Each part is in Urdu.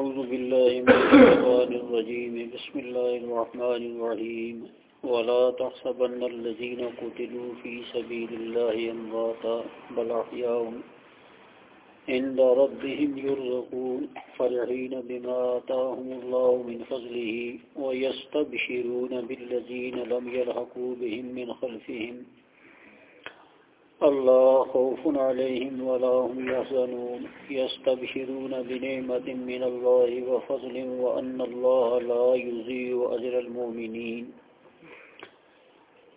أعوذ بالله من الشيطان الرجيم. بسم الله الرحمن الرحيم. ولا تحسبن الذين قتلوا في سبيل الله أمواتا، بل أحياء عند ربهم يرزقون. فرحين بما آتاهم الله من فضله، ويستبشرون بالذين لم يلحقوا بهم من خلفهم. اللہ خوف عليهم ولا هم يحزنون يستبشرون بنعمة من الله وفضل وأن الله لا يضيع أجر المؤمنين.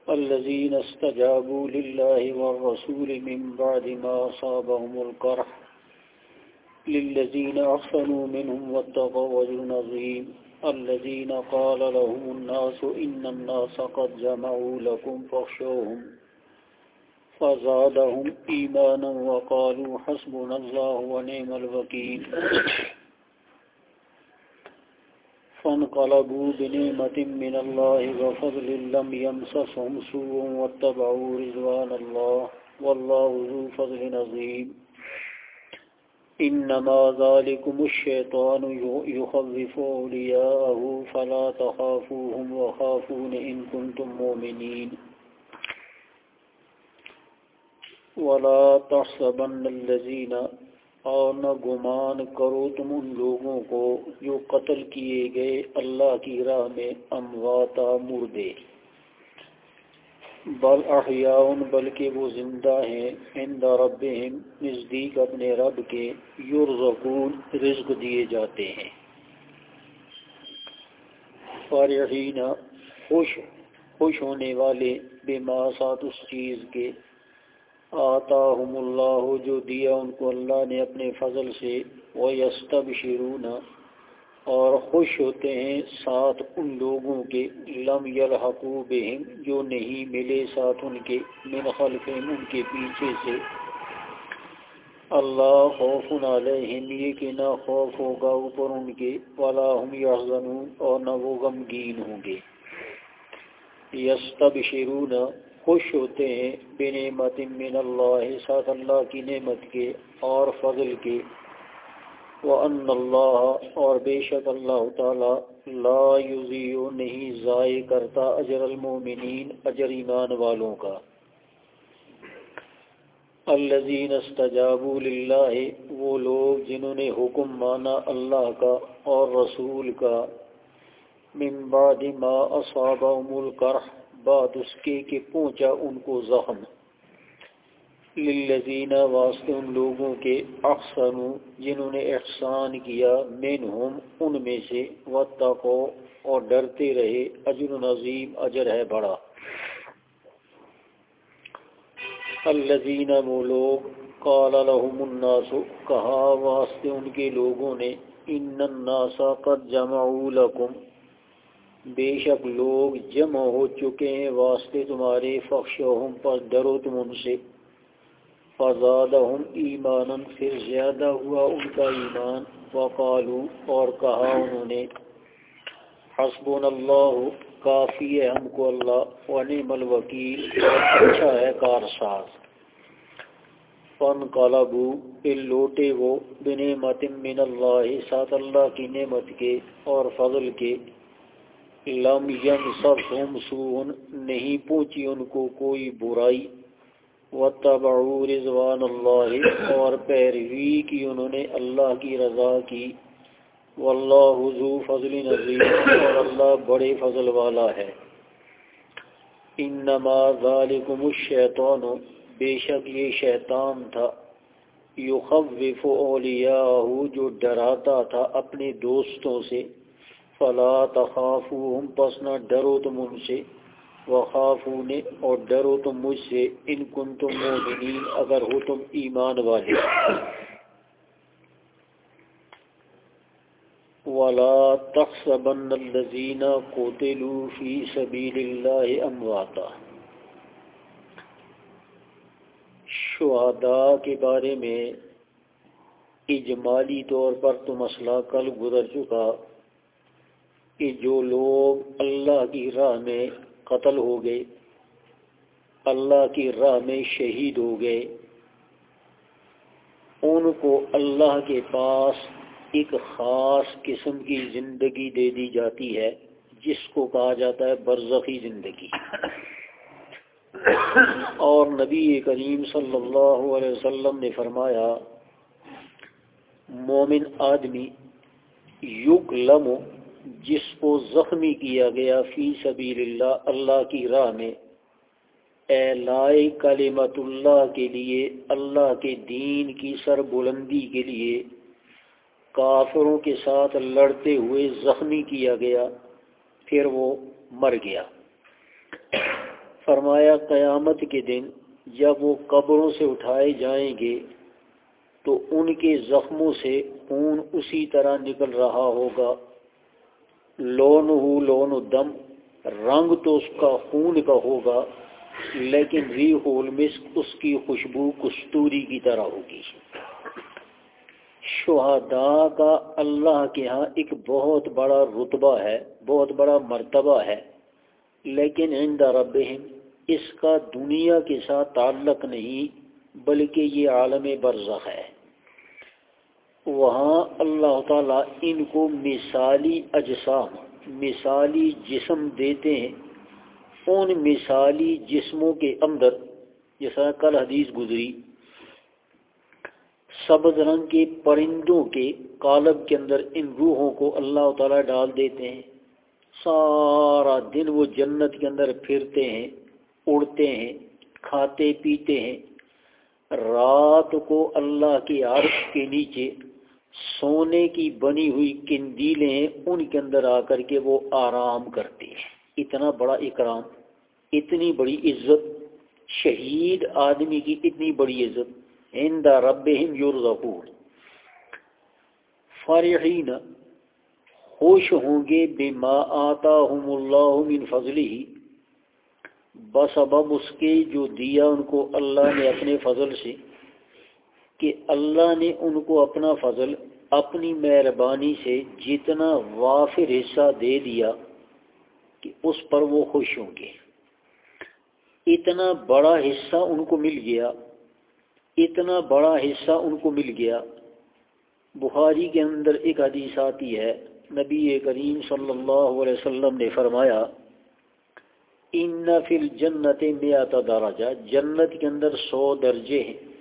الذين استجابوا لله والرسول من بعد ما أصابهم القرح للذين أحسنوا منهم واتقوا وجه عظيم الذين قال لهم الناس إن الناس قد جمعوا لكم فاخشوهم فزادهم إيمانا وقالوا حسبنا الله ونعم الوكيل. فانقلبوا بنعمة من الله وفضل لم يمسسهم سوء واتبعوا رضوان الله والله ذو فضل عظيم. إنما ذلكم الشيطان يخوف أولياءه فلا تخافوهم وخافون إن كنتم مؤمنين. ولا تحسبن الذين اور نہ گمان کرو تم ان لوگوں کو جو قتل کیے گئے اللہ کی راہ میں امواتا مردے۔ بل احیاؤن بلکہ وہ زندہ ہیں عند ربہم، نزدیک اپنے رب کے یرزقون، رزق دیے جاتے ہیں۔ فارحین، خوش خوش ہونے والے بے ساتھ اس چیز کے آتاہم اللہ جو دیا ان کو اللہ نے اپنے فضل سے وہ یستب اور خوش ہوتے ہیں ساتھ ان لوگوں کے، لم یلحقو بہم، جو نہیں ملے ساتھ ان کے، من خلفہم، ان کے پیچھے سے۔ اللہ خوف علیہم، یہ کہ نہ خوف ہوگا اوپر ان کے، ولا ہم یحزنون، اور نہ وہ غمگین ہوں گے۔ یستب خوش ہوتے ہیں بے نعمت من اللہ، ساتھ اللہ کی نعمت کے اور فضل کے۔ وَأَنَّ اللَّهَ، اور بے شک اللہ تعالی لا یضیع، نہیں ضائع کرتا اجر المومنین اجر ایمان والوں کا۔ الذین استجابوا للہ، وہ لوگ جنہوں نے حکم مانا اللہ کا اور رسول کا۔ من بعد ما اصابهم القرح بعد اس کے کہ پہنچا ان کو زخم۔ للذین واسطے ان لوگوں کے احسن، جنہوں نے احسان کیا، منہم، ان میں سے واتقو اور ڈرتے رہے، اجر نظیم اجر ہے بڑا۔ الذین وہ لوگ، قال لهم الناس، کہا واسطے ان کے لوگوں نے، ان الناس قد جمعوا لکم۔ بے شک لوگ جمع ہو چکے ہیں، واسطے تمہارے فخش پر ڈرو تم ان سے۔ فضاد ایمان پھر زیادہ ہوا ان کا ایمان۔ وقالو، اور کہا انہوں نے حسب اللہ، کافی ہے ہم کو اللہ، ونعم الوکیل اچھا ہے کارساز۔ فن کالابو پھر لوٹے وہ بنعمت من اللہ، ساتھ اللہ کی نعمت کے اور فضل کے۔ لم یم سب سون نہیں پہنچی ان کو کوئی برائی۔ و رضوان اللہ اور پیروی کی انہوں نے اللہ کی رضا کی۔ واللہ حضو فضل نظیم اور اللہ بڑے فضل والا ہے۔ انما ذالکم الشیطان بے شک یہ شیطان تھا۔ یخوف اولیاءہ جو ڈراتا تھا اپنے دوستوں سے۔ فلا تخافوہم پس نہ ڈرو تم ان سے۔ وخافون، اور ڈرو تم مجھ سے۔ ان کن تم مومنین، اگر ہو تم ایمان والے۔ ولا تحسبن الذين قتلوا في سبيل الله امواتا شہداء کے بارے میں اجمالی طور پر تو مسئلہ کل گزر چکا۔ کہ جو لوگ اللہ کی راہ میں قتل ہو گئے، اللہ کی راہ میں شہید ہو گئے، ان کو اللہ کے پاس ایک خاص قسم کی زندگی دے دی جاتی ہے، جس کو کہا جاتا ہے برزخی زندگی۔ اور نبی کریم صلی اللہ علیہ وسلم نے فرمایا، مومن آدمی یگ لمو جس کو زخمی کیا گیا فی سبیل اللہ اللہ کی راہ میں۔ اے لائے کلمت اللہ کے لیے، اللہ کے دین کی سر بلندی کے لیے۔ کافروں کے ساتھ لڑتے ہوئے زخمی کیا گیا، پھر وہ مر گیا۔ فرمایا، قیامت کے دن جب وہ قبروں سے اٹھائے جائیں گے، تو ان کے زخموں سے خون اسی طرح نکل رہا ہوگا۔ لون ہو لون دم، رنگ تو اس کا خون کا ہوگا، لیکن ری ہول مسک اس کی خوشبو کستوری کی طرح ہوگی۔ شہداء کا اللہ کے ہاں ایک بہت بڑا رتبہ ہے، بہت بڑا مرتبہ ہے، لیکن عند ربہم اس کا دنیا کے ساتھ تعلق نہیں، بلکہ یہ عالم برزخ ہے۔ وہاں اللہ تعالیٰ ان کو مثالی اجسام، مثالی جسم دیتے ہیں۔ ان مثالی جسموں کے اندر، جیسا کل حدیث گزری، سبز رنگ کے پرندوں کے کالب کے اندر ان روحوں کو اللہ تعالیٰ ڈال دیتے ہیں۔ سارا دن وہ جنت کے اندر پھرتے ہیں، اڑتے ہیں، کھاتے پیتے ہیں۔ رات کو اللہ کے عرش کے نیچے سونے کی بنی ہوئی کندیلیں ان کے اندر آ کر کے وہ آرام کرتے ہیں۔ اتنا بڑا اکرام، اتنی بڑی عزت، شہید آدمی کی اتنی بڑی عزت۔ ہند رب یورزقون فرحین خوش ہوں گے بما آتا ہم اللہ من فضلی بس ابب اس کے جو دیا ان کو اللہ نے اپنے فضل سے کہ اللہ نے ان کو اپنا فضل، اپنی مہربانی سے جتنا وافر حصہ دے دیا کہ اس پر وہ خوش ہوں گے۔ اتنا بڑا حصہ ان کو مل گیا، اتنا بڑا حصہ ان کو مل گیا۔ بخاری کے اندر ایک حدیث آتی ہے، نبی کریم صلی اللہ علیہ وسلم نے فرمایا، ان فل جنت میں آتا جنت کے اندر سو درجے ہیں۔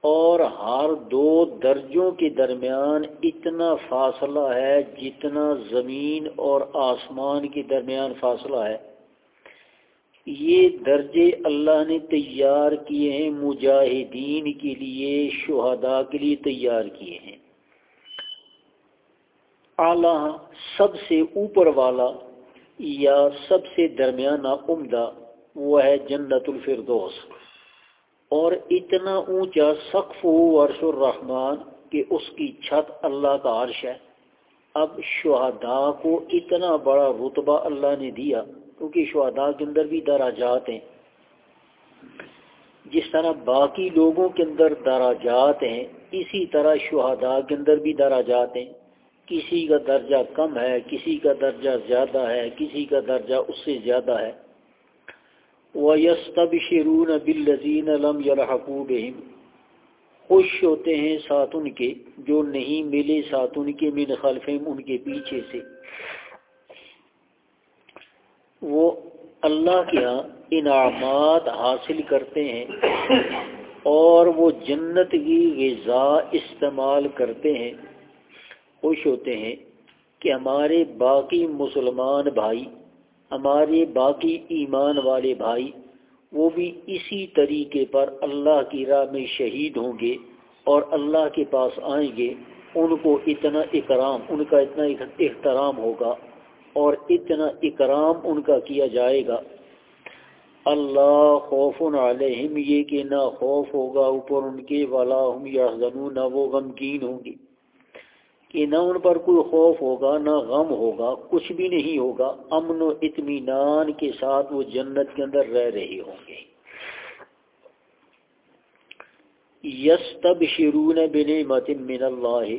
اور ہر دو درجوں کے درمیان اتنا فاصلہ ہے جتنا زمین اور آسمان کے درمیان فاصلہ ہے۔ یہ درجے اللہ نے تیار کیے ہیں، مجاہدین کے لیے، شہداء کے لیے تیار کیے ہیں۔ اعلیٰ سب سے اوپر والا یا سب سے درمیانہ عمدہ وہ ہے جنت الفردوس۔ اور اتنا اونچا سقف ہو عرش الرحمن کہ اس کی چھت اللہ کا عرش ہے۔ اب شہداء کو اتنا بڑا رتبہ اللہ نے دیا کیونکہ شہداء کے اندر بھی دراجات ہیں۔ جس طرح باقی لوگوں کے اندر دراجات ہیں، اسی طرح شہداء کے اندر بھی دراجات ہیں۔ کسی کا درجہ کم ہے، کسی کا درجہ زیادہ ہے، کسی کا درجہ اس سے زیادہ ہے۔ وہ یس تب شرون بلزین علم خوش ہوتے ہیں ساتھ ان کے، جو نہیں ملے ساتھ ان کے من خلفم ان کے پیچھے سے۔ وہ اللہ کے ہاں انعامات حاصل کرتے ہیں اور وہ جنت کی غذا استعمال کرتے ہیں۔ خوش ہوتے ہیں کہ ہمارے باقی مسلمان بھائی ہمارے باقی ایمان والے بھائی، وہ بھی اسی طریقے پر اللہ کی راہ میں شہید ہوں گے اور اللہ کے پاس آئیں گے، ان کو اتنا اکرام، ان کا اتنا احترام ہوگا اور اتنا اکرام ان کا کیا جائے گا۔ اللہ خوف علیہم، یہ کہ نہ خوف ہوگا اوپر ان کے والا ہم یا نہ وہ غمگین ہوں گے۔ کہ نہ ان پر کوئی خوف ہوگا، نہ غم ہوگا، کچھ بھی نہیں ہوگا، امن و اطمینان کے ساتھ وہ جنت کے اندر رہ رہے ہوں گے۔ یس تب شرون بن من اللہ۔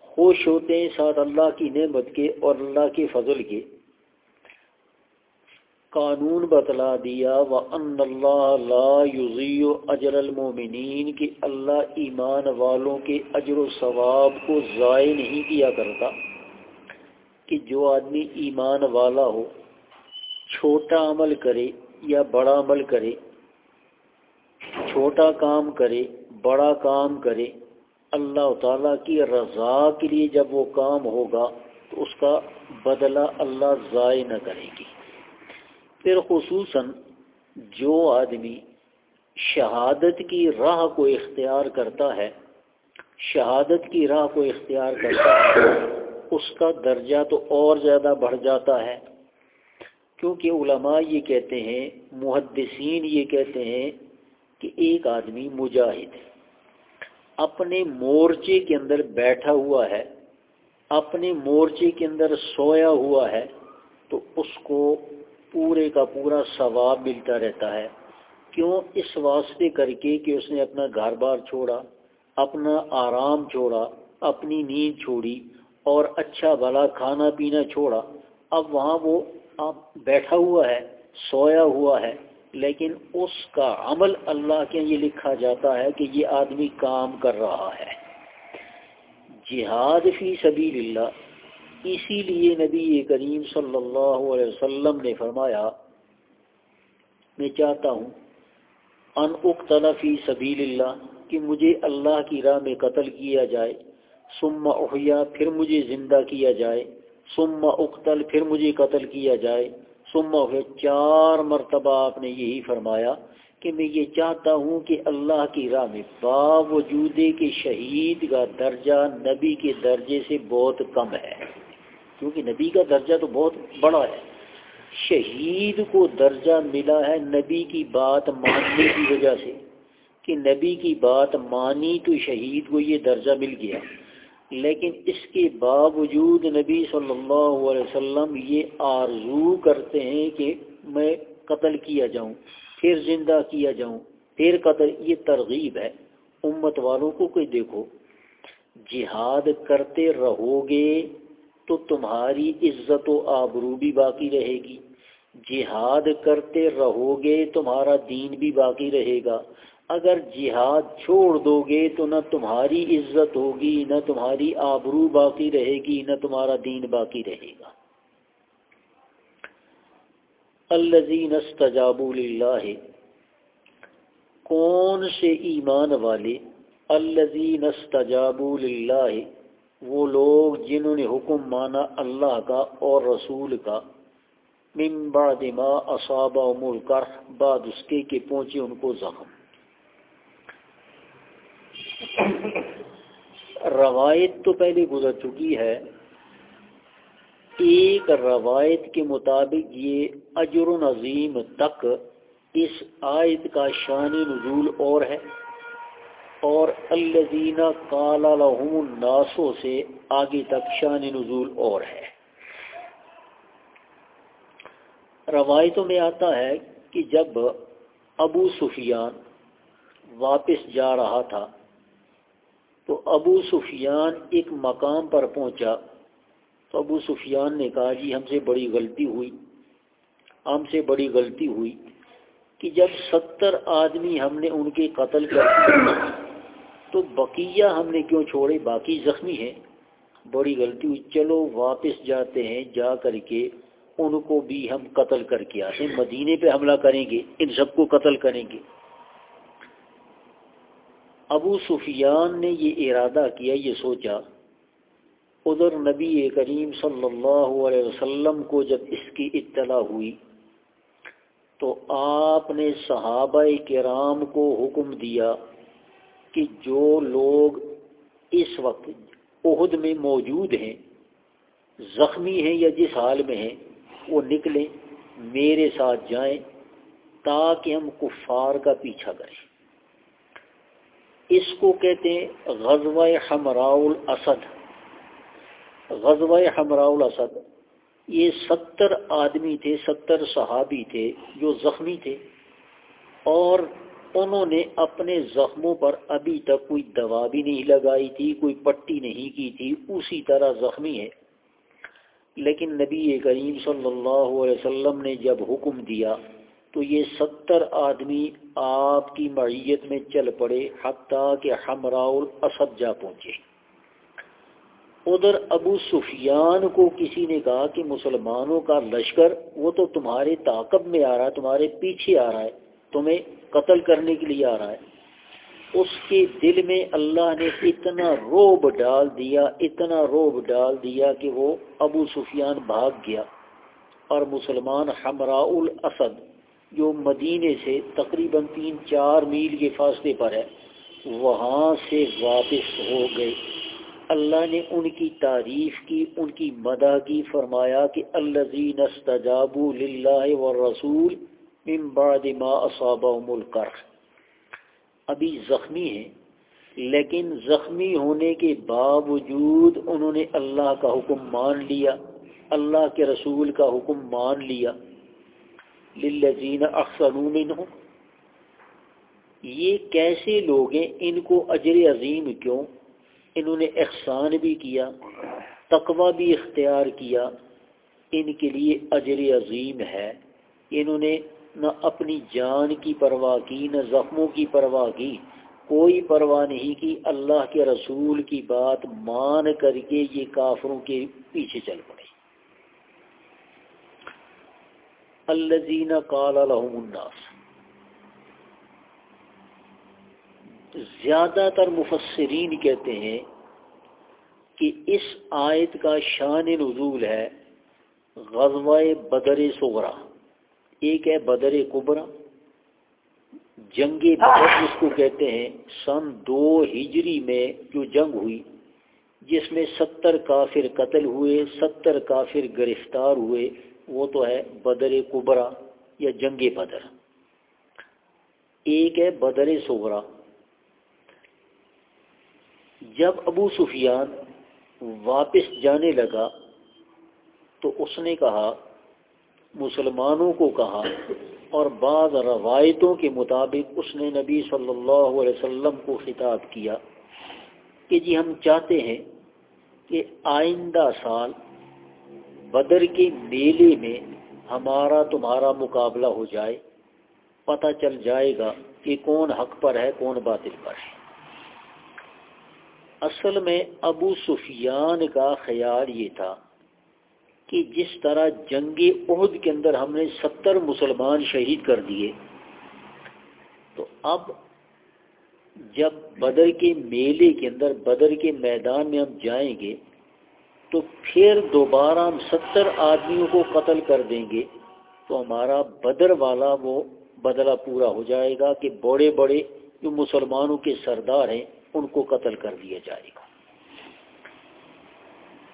خوش ہوتے ہیں ساتھ اللہ کی نعمت کے اور اللہ کے فضل کے۔ قانون بتلا دیا و ان اللہ لا یوزیو اجر المومنین کہ اللہ ایمان والوں کے اجر و ثواب کو ضائع نہیں کیا کرتا۔ کہ جو آدمی ایمان والا ہو، چھوٹا عمل کرے یا بڑا عمل کرے، چھوٹا کام کرے، بڑا کام کرے، اللہ تعالیٰ کی رضا کے لیے جب وہ کام ہوگا، تو اس کا بدلہ اللہ ضائع نہ کرے گی۔ پھر خصوصاً جو آدمی شہادت کی راہ کو اختیار کرتا ہے، شہادت کی راہ کو اختیار کرتا ہے، اس کا درجہ تو اور زیادہ بڑھ جاتا ہے۔ کیونکہ علماء یہ کہتے ہیں، محدثین یہ کہتے ہیں کہ ایک آدمی مجاہد اپنے مورچے کے اندر بیٹھا ہوا ہے، اپنے مورچے کے اندر سویا ہوا ہے، تو اس کو پورے کا پورا ثواب ملتا رہتا ہے۔ کیوں؟ اس واسطے کر کے کہ اس نے اپنا گھر بار چھوڑا، اپنا آرام چھوڑا، اپنی نیند چھوڑی اور اچھا بھلا کھانا پینا چھوڑا۔ اب وہاں وہ بیٹھا ہوا ہے، سویا ہوا ہے، لیکن اس کا عمل اللہ کے یہ لکھا جاتا ہے کہ یہ آدمی کام کر رہا ہے۔ جہاد فی سبیل اللہ اسی لیے نبی کریم صلی اللہ علیہ وسلم نے فرمایا، میں چاہتا ہوں، ان اقتل فی سبیل اللہ کہ مجھے اللہ کی راہ میں قتل کیا جائے، ثم احیا، پھر مجھے زندہ کیا جائے، ثم اقتل، پھر مجھے قتل کیا جائے، ثم احیا چار مرتبہ آپ نے یہی فرمایا کہ میں یہ چاہتا ہوں کہ اللہ کی راہ میں باوجود کہ شہید کا درجہ نبی کے درجے سے بہت کم ہے۔ کیونکہ نبی کا درجہ تو بہت بڑا ہے۔ شہید کو درجہ ملا ہے نبی کی بات ماننے کی وجہ سے۔ کہ نبی کی بات مانی تو شہید کو یہ درجہ مل گیا۔ لیکن اس کے باوجود نبی صلی اللہ علیہ وسلم یہ آرزو کرتے ہیں کہ میں قتل کیا جاؤں، پھر زندہ کیا جاؤں۔ پھر قتل، یہ ترغیب ہے۔ امت والوں کو کوئی دیکھو، جہاد کرتے رہو گے تو تمہاری عزت و آبرو بھی باقی رہے گی۔ جہاد کرتے رہو گے تمہارا دین بھی باقی رہے گا۔ اگر جہاد چھوڑ دو گے تو نہ تمہاری عزت ہوگی، نہ تمہاری آبرو باقی رہے گی، نہ تمہارا دین باقی رہے گا۔ الزین استجاب اللہ کون سے ایمان والے؟ الزین استجاب اللہ وہ لوگ جنہوں نے حکم مانا اللہ کا اور رسول کا، من بعد ما اصاب ملک بعد اس کے کہ پہنچے ان کو زخم۔ روایت تو پہلے گزر چکی ہے۔ ایک روایت کے مطابق یہ اجر نظیم تک اس آیت کا شان نزول اور ہے۔ اور الزین کالا لہم ناسوں سے آگے تک شان نزول اور ہے۔ روایتوں میں آتا ہے کہ جب ابو سفیان واپس جا رہا تھا، تو ابو سفیان ایک مقام پر پہنچا۔ تو ابو سفیان نے کہا جی ہم سے بڑی غلطی ہوئی۔ ہم سے بڑی غلطی ہوئی کہ جب ستر آدمی ہم نے ان کے قتل کر تو بقیہ ہم نے کیوں چھوڑے؟ باقی زخمی ہیں۔ بڑی غلطی ہوئی۔ چلو واپس جاتے ہیں، جا کر کے ان کو بھی ہم قتل کر کے آتے ہیں۔ مدینے پہ حملہ کریں گے، ان سب کو قتل کریں گے۔ ابو سفیان نے یہ ارادہ کیا، یہ سوچا، ادھر نبی کریم صلی اللہ علیہ وسلم کو جب اس کی اطلاع ہوئی تو آپ نے صحابہ کرام کو حکم دیا۔ کہ جو لوگ اس وقت عہد میں موجود ہیں، زخمی ہیں یا جس حال میں ہیں، وہ نکلیں، میرے ساتھ جائیں تاکہ ہم کفار کا پیچھا کریں۔ اس کو کہتے ہیں غزوہ حمراء الاسد۔ غزوہ حمراء الاسد، یہ ستر آدمی تھے، ستر صحابی تھے جو زخمی تھے اور انہوں نے اپنے زخموں پر ابھی تک کوئی دوا بھی نہیں لگائی تھی، کوئی پٹی نہیں کی تھی، اسی طرح زخمی ہے۔ لیکن نبی کریم صلی اللہ علیہ وسلم نے جب حکم دیا تو یہ ستر آدمی آپ کی معیت میں چل پڑے حتیٰ کہ ہمراء الاسد جا پہنچے۔ ادھر ابو سفیان کو کسی نے کہا کہ مسلمانوں کا لشکر وہ تو تمہارے طاقت میں آ رہا ہے، تمہارے پیچھے آ رہا ہے۔ تمہیں قتل کرنے کے لیے آ رہا ہے۔ اس کے دل میں اللہ نے اتنا روب ڈال دیا، اتنا روب ڈال دیا کہ وہ ابو سفیان بھاگ گیا۔ اور مسلمان ہمراء الاسد جو مدینے سے تقریباً تین چار میل کے فاصلے پر ہے، وہاں سے واپس ہو گئے۔ اللہ نے ان کی تعریف کی، ان کی مدح کی فرمایا کہ الذین استجابوا للہ والرسول من بعد ما اصابهم القرح ابھی زخمی ہیں، لیکن زخمی ہونے کے باوجود انہوں نے اللہ کا حکم مان لیا، اللہ کے رسول کا حکم مان لیا۔ للذین احسنوا منہم۔ یہ کیسے لوگ ہیں؟ ان کو اجر عظیم کیوں؟ انہوں نے احسان بھی کیا، تقوی بھی اختیار کیا۔ ان کے لیے اجر عظیم ہے۔ انہوں نے نہ اپنی جان کی پرواہ کی، نہ زخموں کی پرواہ کی۔ کوئی پرواہ نہیں کی اللہ کے رسول کی بات مان کر کے یہ کافروں کے پیچھے چل پڑے۔ الزین کال الناس۔ زیادہ تر مفسرین کہتے ہیں کہ اس آیت کا شان نزول ہے غزوہ بدر سغرا ایک ہے بدر کبرا۔ جنگ بدر جس کو کہتے ہیں سن دو ہجری میں جو جنگ ہوئی جس میں ستر کافر قتل ہوئے ستر کافر گرفتار ہوئے وہ تو ہے بدر کبرا یا جنگ بدر۔ ایک ہے بدر سغرا جب ابو سفیان واپس جانے لگا تو اس نے کہا مسلمانوں کو کہا اور بعض روایتوں کے مطابق اس نے نبی صلی اللہ علیہ وسلم کو خطاب کیا کہ جی ہم چاہتے ہیں کہ آئندہ سال بدر کے میلے میں ہمارا تمہارا مقابلہ ہو جائے، پتہ چل جائے گا کہ کون حق پر ہے، کون باطل پر ہے۔ اصل میں ابو سفیان کا خیال یہ تھا کہ جس طرح جنگ عہد کے اندر ہم نے ستر مسلمان شہید کر دیے، تو اب جب بدر کے میلے کے اندر، بدر کے میدان میں ہم جائیں گے، تو پھر دوبارہ ہم ستر آدمیوں کو قتل کر دیں گے، تو ہمارا بدر والا وہ بدلہ پورا ہو جائے گا کہ بڑے بڑے جو مسلمانوں کے سردار ہیں، ان کو قتل کر دیا جائے گا۔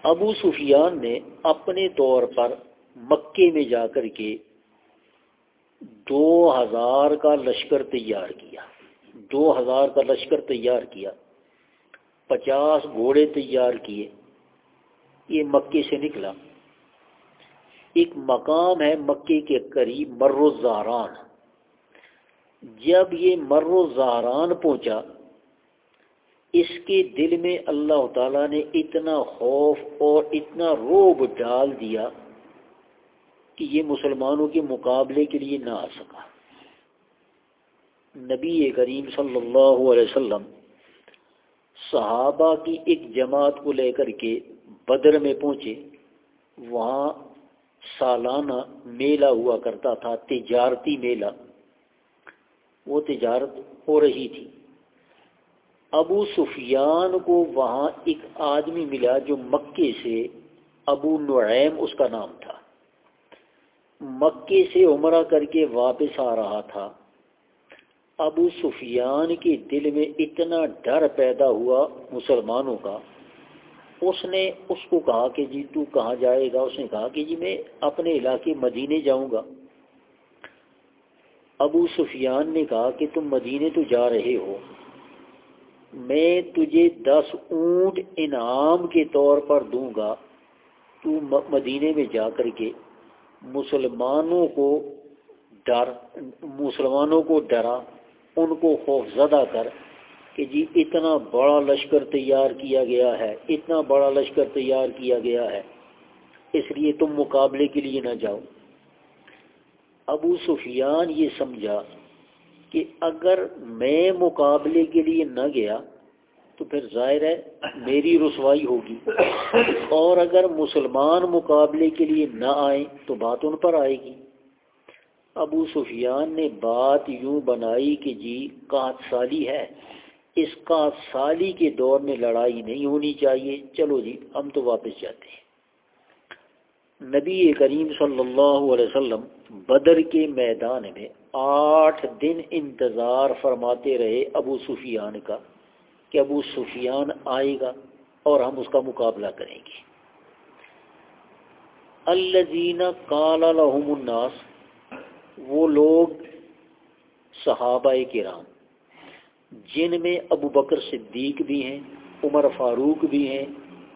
ابو سفیان نے اپنے طور پر مکے میں جا کر کے دو ہزار کا لشکر تیار کیا، دو ہزار کا لشکر تیار کیا، پچاس گھوڑے تیار کیے، یہ مکے سے نکلا۔ ایک مقام ہے مکے کے قریب مرو زہران جب یہ مرو زہران پہنچا اس کے دل میں اللہ تعالیٰ نے اتنا خوف اور اتنا روب ڈال دیا کہ یہ مسلمانوں کے مقابلے کے لیے نہ آ سکا۔ نبی کریم صلی اللہ علیہ وسلم صحابہ کی ایک جماعت کو لے کر کے بدر میں پہنچے۔ وہاں سالانہ میلہ ہوا کرتا تھا، تجارتی میلہ۔ وہ تجارت ہو رہی تھی۔ ابو سفیان کو وہاں ایک آدمی ملا جو مکے سے ابو نعیم اس کا نام تھا۔ مکے سے عمرہ کر کے واپس آ رہا تھا۔ ابو سفیان کے دل میں اتنا ڈر پیدا ہوا مسلمانوں کا۔ اس نے اس کو کہا کہ جی تو کہاں جائے گا؟ اس نے کہا کہ جی میں اپنے علاقے مدینے جاؤں گا۔ ابو سفیان نے کہا کہ تم مدینے تو جا رہے ہو۔ میں تجھے دس اونٹ انعام کے طور پر دوں گا۔ تو مدینے میں جا کر کے مسلمانوں کو ڈر، مسلمانوں کو ڈرا، ان کو خوف زدہ کر کہ جی اتنا بڑا لشکر تیار کیا گیا ہے، اتنا بڑا لشکر تیار کیا گیا ہے، اس لیے تم مقابلے کے لیے نہ جاؤ۔ ابو سفیان یہ سمجھا کہ اگر میں مقابلے کے لیے نہ گیا تو پھر ظاہر ہے میری رسوائی ہوگی۔ اور اگر مسلمان مقابلے کے لیے نہ آئیں تو بات ان پر آئے گی۔ ابو سفیان نے بات یوں بنائی کہ جی کات سالی ہے، اس کات سالی کے دور میں لڑائی نہیں ہونی چاہیے۔ چلو جی ہم تو واپس جاتے ہیں۔ نبی کریم صلی اللہ علیہ وسلم بدر کے میدان میں آٹھ دن انتظار فرماتے رہے ابو سفیان کا کہ ابو سفیان آئے گا اور ہم اس کا مقابلہ کریں گے۔ الزین کال الناس، وہ لوگ صحابہ کرام، جن میں ابو بکر صدیق بھی ہیں، عمر فاروق بھی ہیں،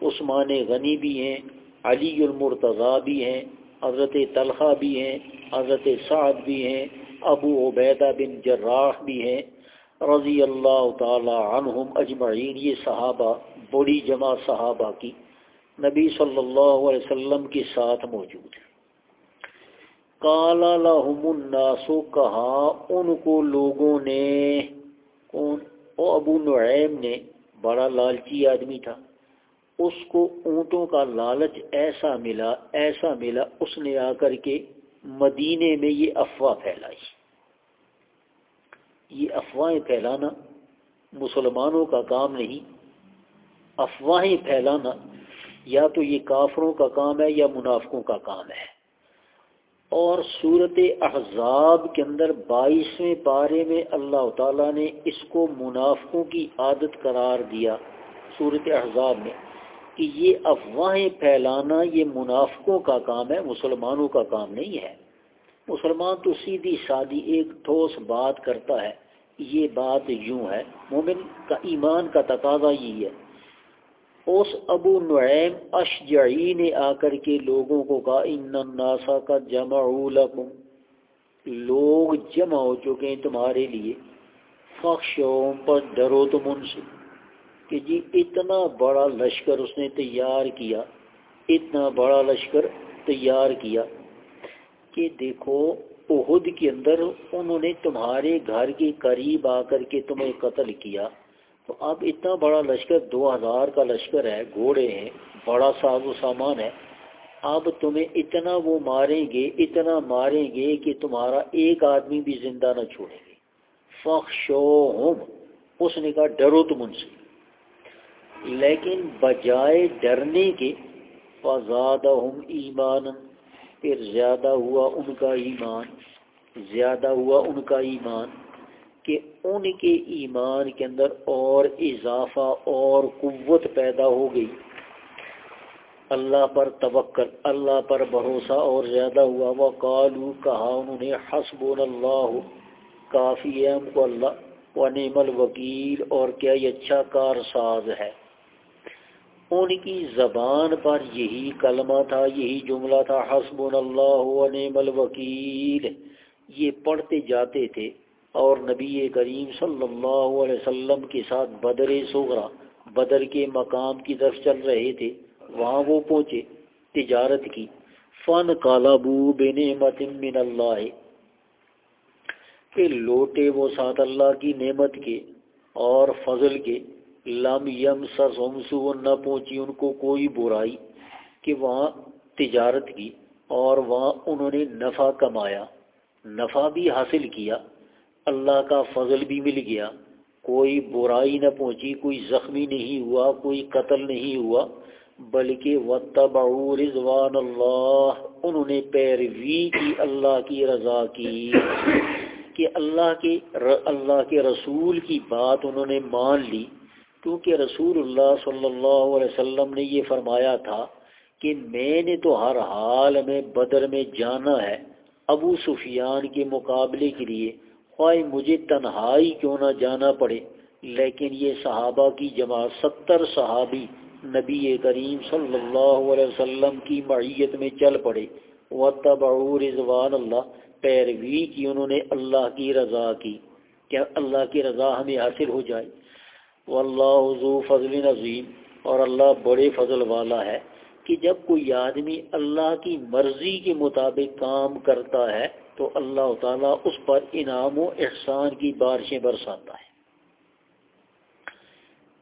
عثمان غنی بھی ہیں، علی المرتضیٰ بھی ہیں، حضرت طلحہ بھی ہیں، حضرت سعد بھی ہیں ابو عبیدہ بن جراح بھی ہیں، رضی اللہ تعالی عنہم اجمعین، یہ صحابہ، بڑی جمع صحابہ کی نبی صلی اللہ علیہ وسلم کے ساتھ موجود ہیں۔ کالا لہم الناس، کہا، ان کو لوگوں نے، کون؟ او ابو نعیم نے، بڑا لالچی آدمی تھا۔ اس کو اونٹوں کا لالچ ایسا ملا ایسا ملا، اس نے آ کر کے مدینے میں یہ افواہ پھیلائی۔ یہ افواہیں پھیلانا مسلمانوں کا کام نہیں۔ افواہیں پھیلانا یا تو یہ کافروں کا کام ہے یا منافقوں کا کام ہے۔ اور صورت احزاب کے اندر بائیسویں پارے میں اللہ تعالیٰ نے اس کو منافقوں کی عادت قرار دیا صورت احزاب میں کہ یہ افواہیں پھیلانا یہ منافقوں کا کام ہے، مسلمانوں کا کام نہیں ہے۔ مسلمان تو سیدھی سادی ایک ٹھوس بات کرتا ہے، یہ بات یوں ہے، مومن کا ایمان کا تقاضا یہی ہے۔ اس ابو نعیم اشجعی نے آ کر کے لوگوں کو کہا، ان الناسا کا جمع لکم۔ لوگ جمع ہو چکے ہیں تمہارے لیے۔ فخشوں پر ڈرو تم ان سے۔ کہ جی اتنا بڑا لشکر اس نے تیار کیا، اتنا بڑا لشکر تیار کیا۔ کہ دیکھو عہد کے اندر انہوں نے تمہارے گھر کے قریب آ کر کے تمہیں قتل کیا۔ تو اب اتنا بڑا لشکر، دو ہزار کا لشکر ہے، گھوڑے ہیں، بڑا ساز و سامان ہے۔ اب تمہیں اتنا وہ ماریں گے، اتنا ماریں گے کہ تمہارا ایک آدمی بھی زندہ نہ چھوڑیں گے۔ فخشو اس نے کہا، ڈرو تم ان سے۔ لیکن بجائے ڈرنے کے فضاد ایمان پھر زیادہ ہوا ان کا ایمان، زیادہ ہوا ان کا ایمان کہ ان کے ایمان کے اندر اور اضافہ اور قوت پیدا ہو گئی۔ اللہ پر توکل، اللہ پر بھروسہ اور زیادہ ہوا۔ وہ کالو کہا انہوں نے حسب اللہ، کافی ہے ہم کو اللہ و نعم الوکیل، اور کیا یہ اچھا کار ساز ہے۔ ان کی زبان پر یہی کلمہ تھا، یہی جملہ تھا حسب اللہ و نعم الوکیل۔ یہ پڑھتے جاتے تھے اور نبی کریم صلی اللہ علیہ وسلم کے ساتھ بدر سغرا بدر کے مقام کی طرف چل رہے تھے، وہاں وہ پہنچے، تجارت کی۔ فن کالا بو بے نعمت من اللہ۔ کہ لوٹے وہ ساتھ اللہ کی نعمت کے اور فضل کے۔ لم یم سو نہ پہنچی، ان کو کوئی برائی کہ وہاں تجارت کی اور وہاں انہوں نے نفع کمایا، نفع بھی حاصل کیا، اللہ کا فضل بھی مل گیا، کوئی برائی نہ پہنچی، کوئی زخمی نہیں ہوا، کوئی قتل نہیں ہوا، بلکہ وطبعوا رضوان اللہ انہوں نے پیروی کی، اللہ کی رضا کی، کہ اللہ کے اللہ کے رسول کی بات انہوں نے مان لی۔ کیونکہ رسول اللہ صلی اللہ علیہ وسلم نے یہ فرمایا تھا کہ میں نے تو ہر حال میں بدر میں جانا ہے، ابو سفیان کے مقابلے کے لیے۔ خواہ مجھے تنہائی کیوں نہ جانا پڑے، لیکن یہ صحابہ کی جماعت، ستر صحابی نبی کریم صلی اللہ علیہ وسلم کی معیت میں چل پڑے۔ و تب رضوان اللہ پیروی کی انہوں نے اللہ کی رضا کی۔ کیا اللہ کی رضا ہمیں حاصل ہو جائے؟ واللہ ذو فضل عظیم، اور اللہ بڑے فضل والا ہے کہ جب کوئی آدمی اللہ کی مرضی کے مطابق کام کرتا ہے، تو اللہ تعالیٰ اس پر انعام و احسان کی بارشیں برساتا ہے۔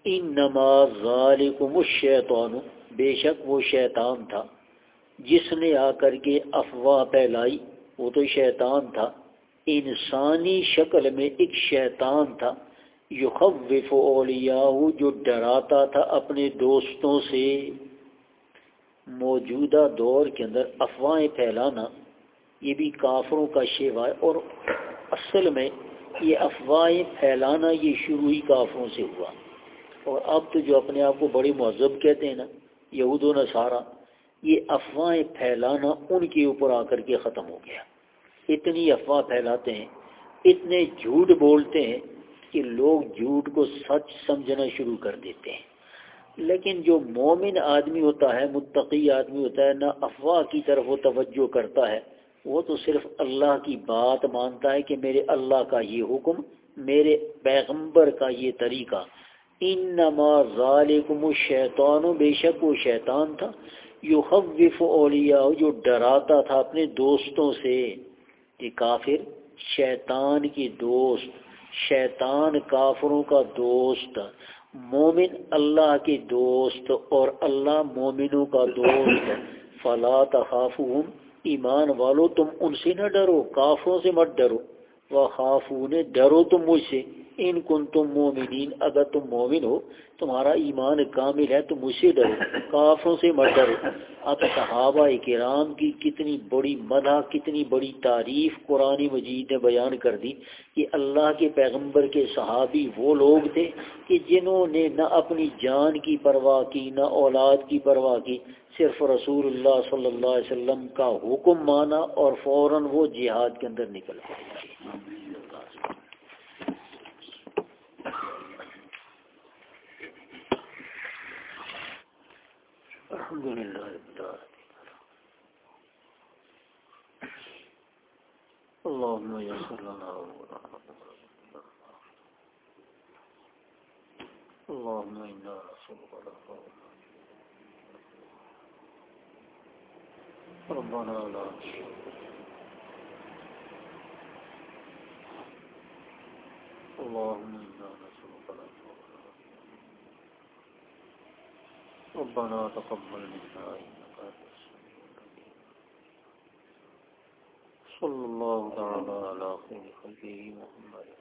ان نماز ذالکم الشیطان، بے شک وہ شیطان تھا، جس نے آ کر کے افواہ پھیلائی، وہ تو شیطان تھا۔ انسانی شکل میں ایک شیطان تھا۔ یخوف اولیاء جو ڈراتا تھا اپنے دوستوں سے۔ موجودہ دور کے اندر افواہیں پھیلانا، یہ بھی کافروں کا شیوا ہے۔ اور اصل میں یہ افواہیں پھیلانا یہ شروع ہی کافروں سے ہوا۔ اور اب تو جو اپنے آپ کو بڑی مہذب کہتے ہیں نا، یہود و نصارہ، یہ افواہیں پھیلانا ان کے اوپر آ کر کے ختم ہو گیا۔ اتنی افواہ پھیلاتے ہیں، اتنے جھوٹ بولتے ہیں کہ لوگ جھوٹ کو سچ سمجھنا شروع کر دیتے ہیں۔ لیکن جو مومن آدمی ہوتا ہے، متقی آدمی ہوتا ہے، نہ افواہ کی طرف وہ توجہ کرتا ہے، وہ تو صرف اللہ کی بات مانتا ہے کہ میرے اللہ کا یہ حکم، میرے پیغمبر کا یہ طریقہ۔ ان نما ظالم شیطان و بے شک وہ شیطان تھا۔ یو حوف اولیا جو ڈراتا تھا اپنے دوستوں سے، کہ کافر شیطان کی دوست۔ شیطان کافروں کا دوست، مومن اللہ کے دوست اور اللہ مومنوں کا دوست۔ فلا تخافون ایمان والو، تم ان سے نہ ڈرو، کافروں سے مت ڈرو۔ وہ خافون ڈرو تم مجھ سے۔ ان کن تم مومنین، اگر تم مومن ہو، تمہارا ایمان کامل ہے تو مجھ سے ڈرو، کافروں سے مت ڈرو۔ اب صحابہ کرام کی کتنی بڑی مدح، کتنی بڑی تعریف قرآن مجید نے بیان کر دی کہ اللہ کے پیغمبر کے صحابی وہ لوگ تھے کہ جنہوں نے نہ اپنی جان کی پرواہ کی، نہ اولاد کی پرواہ کی، صرف رسول اللہ صلی اللہ علیہ وسلم کا حکم مانا اور فوراً وہ جہاد کے اندر نکل پڑے۔ الحمد لله رب العالمين. اللهم يسر لنا اللهم إنا نسألك العفو ربنا لا اللهم إنا نسألك ربنا تقبل منا إنك صلى الله تعالى على خير خلقه محمد